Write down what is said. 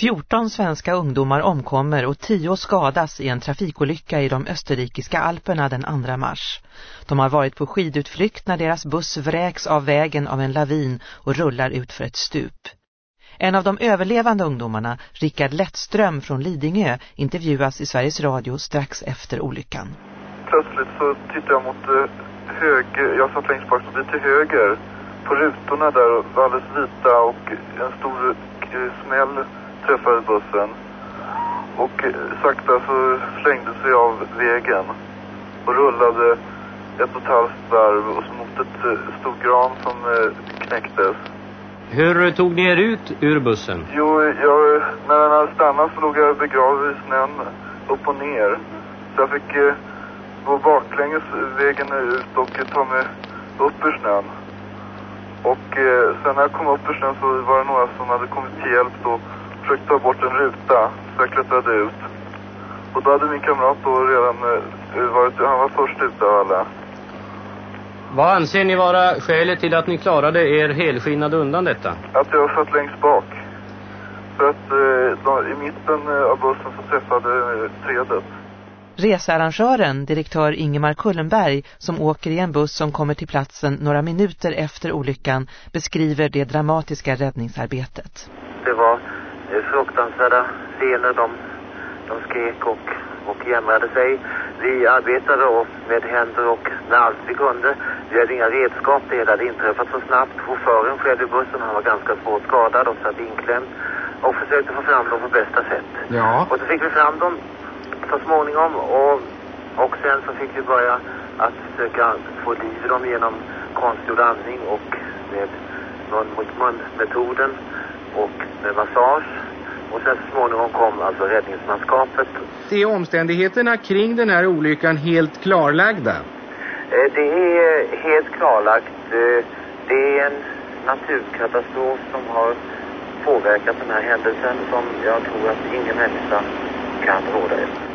14 svenska ungdomar omkommer och 10 skadas i en trafikolycka i de österrikiska Alperna den 2 mars. De har varit på skidutflykt när deras buss vräks av vägen av en lavin och rullar ut för ett stup. En av de överlevande ungdomarna, Rickard Lettström från Lidingö, intervjuas i Sveriges Radio strax efter olyckan. Plötsligt så tittade jag mot eh, höger, jag satt längst bak, så blir till höger. På rutorna där var alldeles vita och en stor eh, smäll träffade bussen. Och eh, sakta så slängde sig av vägen och rullade ett och ett halvt varv och så mot ett eh, stor gran som eh, knäcktes. Hur tog ni er ut ur bussen? Jo, jag, när den hade stannat så låg jag begravd i snön upp och ner. Så jag fick eh, gå baklänges vägen ut och ta mig upp ur snön. Och eh, sen när jag kom upp ur snön så var det några som hade kommit till hjälp då försökt ta bort en ruta. Så jag klättrade ut. Och då hade min kamrat då redan eh, varit, han var först ute av alla. Vad anser ni vara skälet till att ni klarade er helskinnade undan detta? Att jag satt längst bak. För att eh, då, i mitten eh, av bussen så träffade eh, trädet. Researrangören, direktör Ingemar Kullenberg, som åker i en buss som kommer till platsen några minuter efter olyckan, beskriver det dramatiska räddningsarbetet. Det var fruktansvärda scener. De, de skrek och, och jämrade sig. Vi arbetade med händer och med allt vi kunde. Vi hade inga redskap. Det hela hade inträffat så snabbt. Chauffören själv i bussen, han var ganska svårt skadad och satt inklämd. Och försökte få fram dem på bästa sätt. Ja. Och så fick vi fram dem så småningom och, och sen så fick vi börja att försöka få liv i dem genom konstgjord andning och med mun mot mun-metoden och med massage. Och sen så småningom kom alltså räddningsmanskapet. Är omständigheterna kring den här olyckan helt klarlagda? Eh, Det är helt klarlagt. Eh, Det är en naturkatastrof som har påverkat den här händelsen som jag tror att ingen människa kan råda över.